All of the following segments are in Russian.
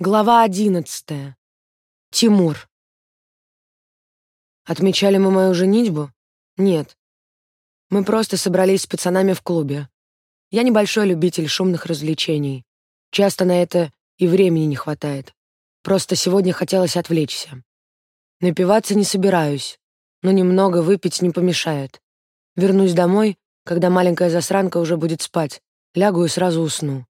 Глава одиннадцатая. Тимур. Отмечали мы мою женитьбу? Нет. Мы просто собрались с пацанами в клубе. Я небольшой любитель шумных развлечений. Часто на это и времени не хватает. Просто сегодня хотелось отвлечься. Напиваться не собираюсь, но немного выпить не помешает. Вернусь домой, когда маленькая засранка уже будет спать, лягу и сразу усну.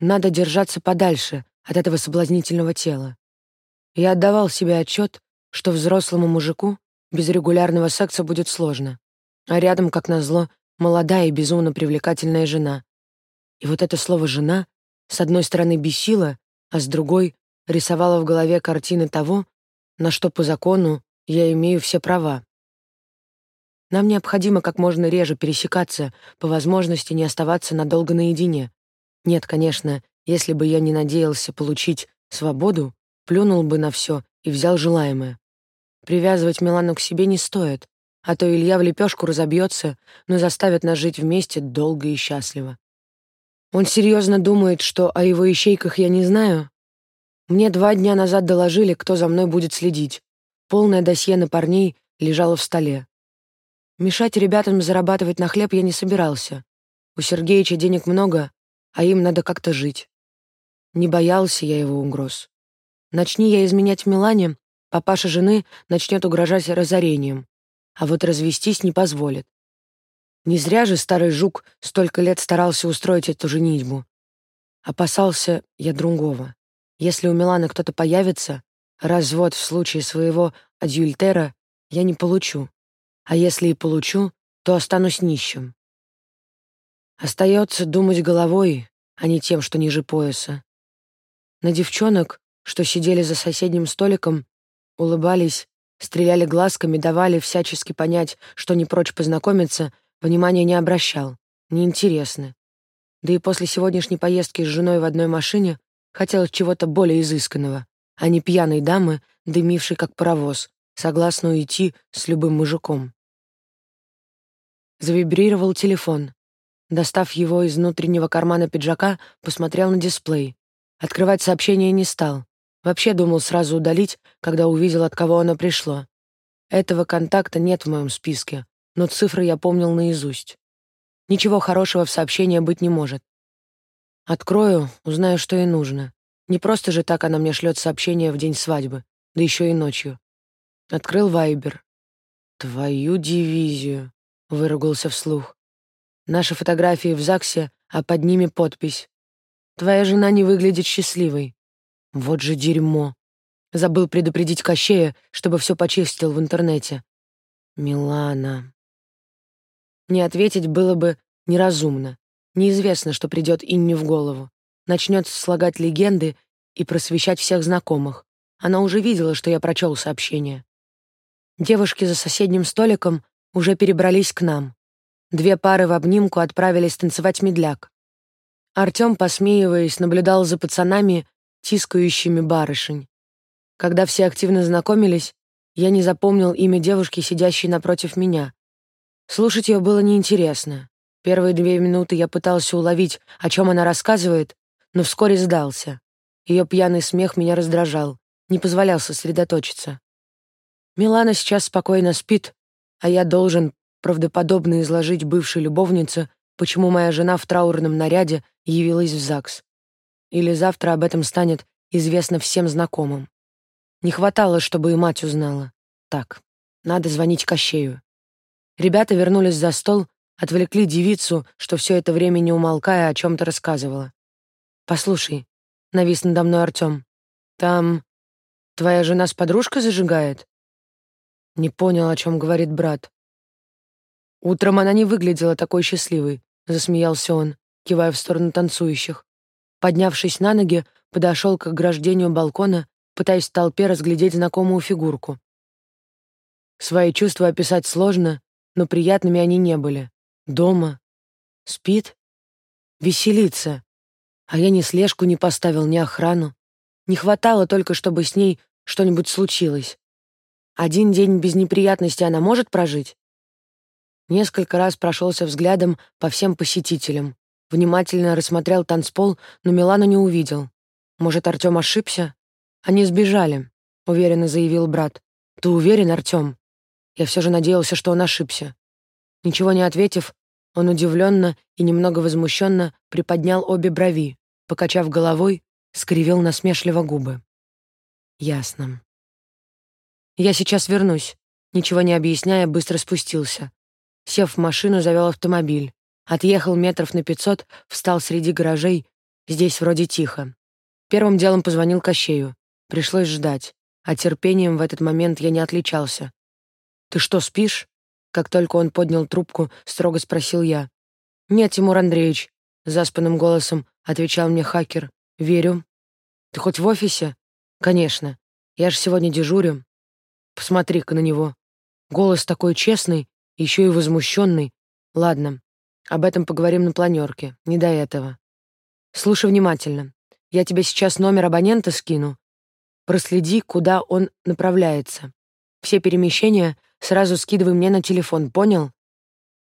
Надо держаться подальше от этого соблазнительного тела. Я отдавал себе отчет, что взрослому мужику без регулярного секса будет сложно, а рядом, как назло, молодая и безумно привлекательная жена. И вот это слово «жена» с одной стороны бесило, а с другой рисовало в голове картины того, на что по закону я имею все права. Нам необходимо как можно реже пересекаться, по возможности не оставаться надолго наедине. Нет, конечно, если бы я не надеялся получить свободу, плюнул бы на все и взял желаемое. Привязывать Милану к себе не стоит, а то Илья в лепешку разобьется, но заставит нас жить вместе долго и счастливо. Он серьезно думает, что о его ищейках я не знаю? Мне два дня назад доложили, кто за мной будет следить. Полное досье на парней лежало в столе. Мешать ребятам зарабатывать на хлеб я не собирался. У Сергеича денег много, а им надо как-то жить. Не боялся я его угроз. Начни я изменять Милане, папаша жены начнет угрожать разорением, а вот развестись не позволит. Не зря же старый жук столько лет старался устроить эту женитьбу. Опасался я другого. Если у Миланы кто-то появится, развод в случае своего адюльтера я не получу. А если и получу, то останусь нищим. Остается думать головой, а не тем, что ниже пояса. На девчонок, что сидели за соседним столиком, улыбались, стреляли глазками, давали всячески понять, что не прочь познакомиться, внимания не обращал, неинтересны. Да и после сегодняшней поездки с женой в одной машине хотелось чего-то более изысканного, а не пьяной дамы, дымившей как паровоз, согласно уйти с любым мужиком. Завибрировал телефон. Достав его из внутреннего кармана пиджака, посмотрел на дисплей. Открывать сообщение не стал. Вообще думал сразу удалить, когда увидел, от кого оно пришло. Этого контакта нет в моем списке, но цифры я помнил наизусть. Ничего хорошего в сообщении быть не может. Открою, узнаю, что ей нужно. Не просто же так она мне шлет сообщение в день свадьбы, да еще и ночью. Открыл Вайбер. «Твою дивизию», — выругался вслух. «Наши фотографии в ЗАГСе, а под ними подпись. Твоя жена не выглядит счастливой. Вот же дерьмо. Забыл предупредить Кощея, чтобы все почистил в интернете. Милана. Не ответить было бы неразумно. Неизвестно, что придет Инне в голову. Начнет слагать легенды и просвещать всех знакомых. Она уже видела, что я прочел сообщение. Девушки за соседним столиком уже перебрались к нам. Две пары в обнимку отправились танцевать медляк. Артём, посмеиваясь, наблюдал за пацанами, тискающими барышень. Когда все активно знакомились, я не запомнил имя девушки, сидящей напротив меня. Слушать ее было неинтересно. Первые две минуты я пытался уловить, о чем она рассказывает, но вскоре сдался. Ее пьяный смех меня раздражал, не позволял сосредоточиться. Милана сейчас спокойно спит, а я должен правдоподобно изложить бывшей любовнице, почему моя жена в траурном наряде явилась в ЗАГС. Или завтра об этом станет известно всем знакомым. Не хватало, чтобы и мать узнала. Так, надо звонить Кощею. Ребята вернулись за стол, отвлекли девицу, что все это время не умолкая о чем-то рассказывала. «Послушай», — навис надо мной Артем, — «там твоя жена с подружкой зажигает?» Не понял, о чем говорит брат. Утром она не выглядела такой счастливой, засмеялся он, кивая в сторону танцующих. Поднявшись на ноги, подошел к ограждению балкона, пытаясь в толпе разглядеть знакомую фигурку. Свои чувства описать сложно, но приятными они не были. Дома. Спит. Веселится. А я ни слежку не поставил, ни охрану. Не хватало только, чтобы с ней что-нибудь случилось. Один день без неприятностей она может прожить? Несколько раз прошелся взглядом по всем посетителям. Внимательно рассмотрел танцпол, но Милану не увидел. Может, Артём ошибся? Они сбежали, уверенно заявил брат. Ты уверен, Артём? Я все же надеялся, что он ошибся. Ничего не ответив, он удивленно и немного возмущенно приподнял обе брови, покачав головой, скривил насмешливо губы. Ясно. Я сейчас вернусь. Ничего не объясняя, быстро спустился. Сев в машину, завел автомобиль. Отъехал метров на пятьсот, встал среди гаражей. Здесь вроде тихо. Первым делом позвонил Кощею. Пришлось ждать. А терпением в этот момент я не отличался. «Ты что, спишь?» Как только он поднял трубку, строго спросил я. «Нет, Тимур Андреевич», — заспанным голосом отвечал мне хакер. «Верю». «Ты хоть в офисе?» «Конечно. Я же сегодня дежурю». «Посмотри-ка на него. Голос такой честный, еще и возмущенный. Ладно, об этом поговорим на планерке, не до этого. Слушай внимательно. Я тебе сейчас номер абонента скину. Проследи, куда он направляется. Все перемещения сразу скидывай мне на телефон, понял?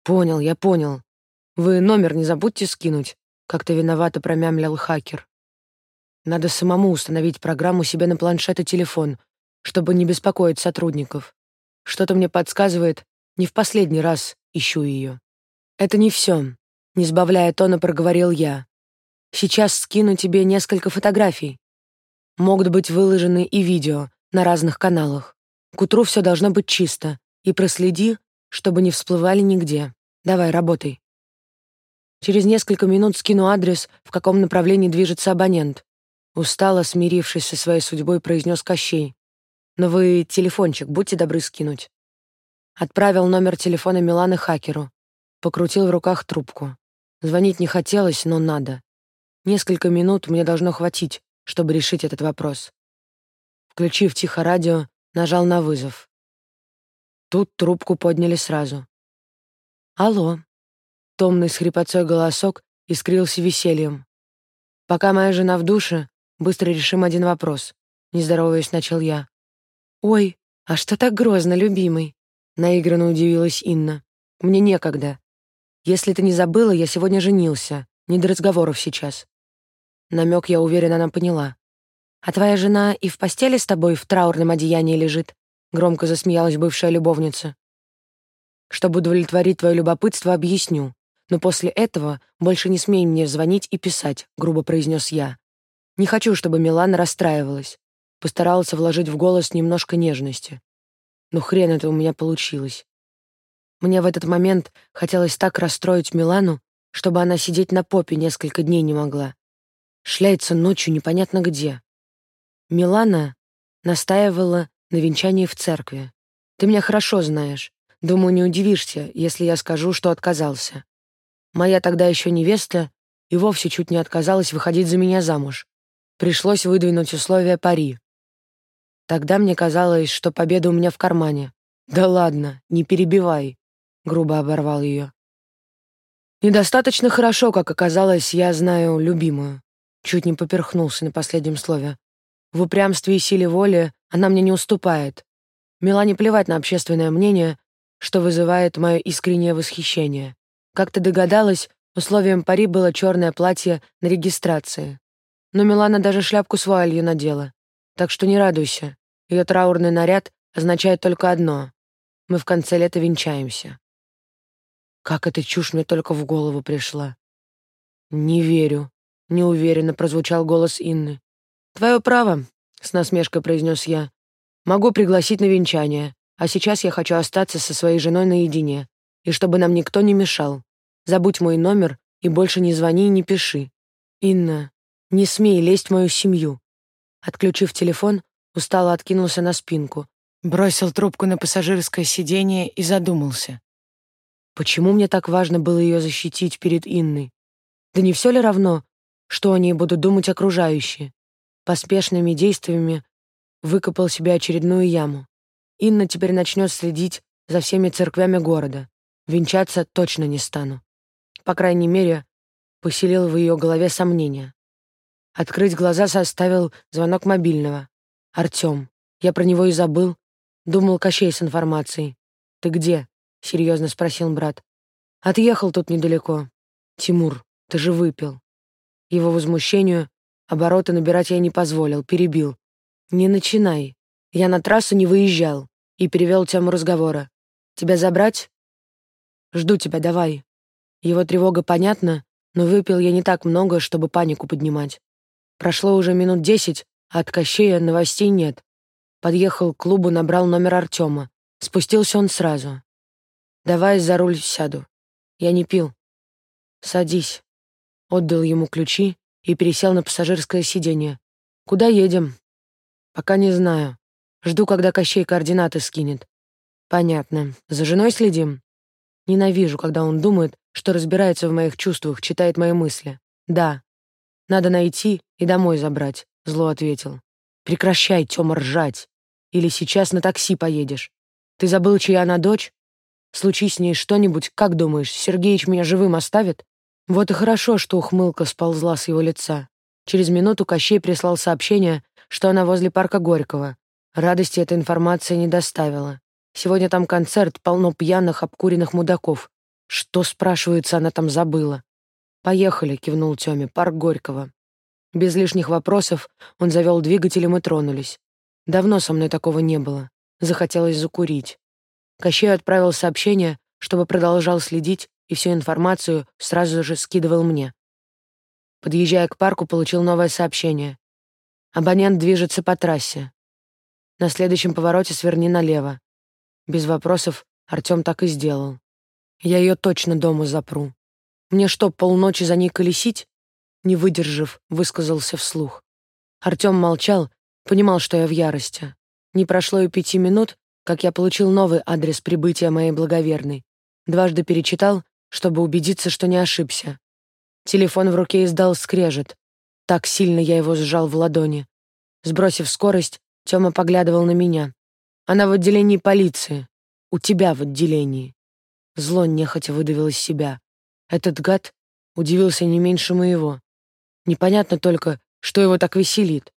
Понял, я понял. Вы номер не забудьте скинуть. Как-то виновато промямлил хакер. Надо самому установить программу себе на планшет и телефон, чтобы не беспокоить сотрудников. Что-то мне подсказывает, не в последний раз ищу ее. Это не все, не сбавляя тона, проговорил я. Сейчас скину тебе несколько фотографий. Могут быть выложены и видео на разных каналах. К утру все должно быть чисто. И проследи, чтобы не всплывали нигде. Давай, работай. Через несколько минут скину адрес, в каком направлении движется абонент. Устало, смирившись со своей судьбой, произнес Кощей. Но вы телефончик будьте добры скинуть. Отправил номер телефона Миланы хакеру. Покрутил в руках трубку. Звонить не хотелось, но надо. Несколько минут мне должно хватить, чтобы решить этот вопрос. Включив тихо радио, нажал на вызов. Тут трубку подняли сразу. «Алло». Томный с хрипотцой голосок искрился весельем. «Пока моя жена в душе, быстро решим один вопрос», — не здороваясь, начал я. «Ой, а что так грозно, любимый?» Наигранно удивилась Инна. «Мне некогда. Если ты не забыла, я сегодня женился. Не до разговоров сейчас». Намек, я уверена, она поняла. «А твоя жена и в постели с тобой в траурном одеянии лежит?» Громко засмеялась бывшая любовница. «Чтобы удовлетворить твое любопытство, объясню. Но после этого больше не смей мне звонить и писать», — грубо произнес я. «Не хочу, чтобы Милана расстраивалась». Постарался вложить в голос немножко нежности. Ну хрен это у меня получилось. Мне в этот момент хотелось так расстроить Милану, чтобы она сидеть на попе несколько дней не могла. Шляется ночью непонятно где. Милана настаивала на венчании в церкви. Ты меня хорошо знаешь. Думаю, не удивишься, если я скажу, что отказался. Моя тогда еще невеста и вовсе чуть не отказалась выходить за меня замуж. Пришлось выдвинуть условия пари. Тогда мне казалось, что победа у меня в кармане. «Да ладно, не перебивай», — грубо оборвал ее. Недостаточно хорошо, как оказалось, я знаю любимую. Чуть не поперхнулся на последнем слове. В упрямстве и силе воли она мне не уступает. Милане плевать на общественное мнение, что вызывает мое искреннее восхищение. Как ты догадалась, условием пари было черное платье на регистрации. Но Милана даже шляпку с вуалью надела. Так что не радуйся. Ее траурный наряд означает только одно — мы в конце лета венчаемся. Как эта чушь мне только в голову пришла. «Не верю», — неуверенно прозвучал голос Инны. «Твое право», — с насмешкой произнес я. «Могу пригласить на венчание, а сейчас я хочу остаться со своей женой наедине, и чтобы нам никто не мешал. Забудь мой номер и больше не звони и не пиши. Инна, не смей лезть в мою семью». Отключив телефон, устало откинулся на спинку, бросил трубку на пассажирское сиденье и задумался. Почему мне так важно было ее защитить перед Инной? Да не все ли равно, что они будут думать окружающие? Поспешными действиями выкопал себе очередную яму. Инна теперь начнет следить за всеми церквями города. Венчаться точно не стану. По крайней мере, поселил в ее голове сомнения. Открыть глаза составил звонок мобильного. Артём. Я про него и забыл. Думал, Кощей с информацией. Ты где? Серьезно спросил брат. Отъехал тут недалеко. Тимур, ты же выпил. Его возмущению Обороты набирать я не позволил, перебил. «Не начинай. Я на трассу не выезжал». И перевел тему разговора. «Тебя забрать?» «Жду тебя, давай». Его тревога понятна, но выпил я не так много, чтобы панику поднимать. Прошло уже минут десять, а от Кощея новостей нет. Подъехал к клубу, набрал номер Артема. Спустился он сразу. «Давай за руль сяду. Я не пил». «Садись». Отдал ему ключи и пересел на пассажирское сиденье. «Куда едем?» «Пока не знаю. Жду, когда Кощей координаты скинет». «Понятно. За женой следим?» Ненавижу, когда он думает, что разбирается в моих чувствах, читает мои мысли. «Да. Надо найти и домой забрать», — зло ответил. «Прекращай, Тёма, ржать. Или сейчас на такси поедешь. Ты забыл, чья она дочь? Случись с ней что-нибудь, как думаешь, Сергеич меня живым оставит?» Вот и хорошо, что ухмылка сползла с его лица. Через минуту Кощей прислал сообщение, что она возле парка Горького. Радости эта информация не доставила. Сегодня там концерт, полно пьяных, обкуренных мудаков. Что, спрашивается, она там забыла? «Поехали», — кивнул Тёме, — «парк Горького». Без лишних вопросов он завёл двигатель, и мы тронулись. Давно со мной такого не было. Захотелось закурить. Кощей отправил сообщение, чтобы продолжал следить, и всю информацию сразу же скидывал мне. Подъезжая к парку, получил новое сообщение. Абонент движется по трассе. На следующем повороте сверни налево. Без вопросов Артём так и сделал. Я её точно дома запру. Мне что, полночи за ней колесить? Не выдержав, высказался вслух. Артём молчал, понимал, что я в ярости. Не прошло и пяти минут, как я получил новый адрес прибытия моей благоверной. Дважды перечитал, чтобы убедиться, что не ошибся. Телефон в руке издал скрежет. Так сильно я его сжал в ладони. Сбросив скорость, Тёма поглядывал на меня. Она в отделении полиции. У тебя в отделении. Зло нехотя выдавил из себя. Этот гад удивился не меньше моего. Непонятно только, что его так веселит.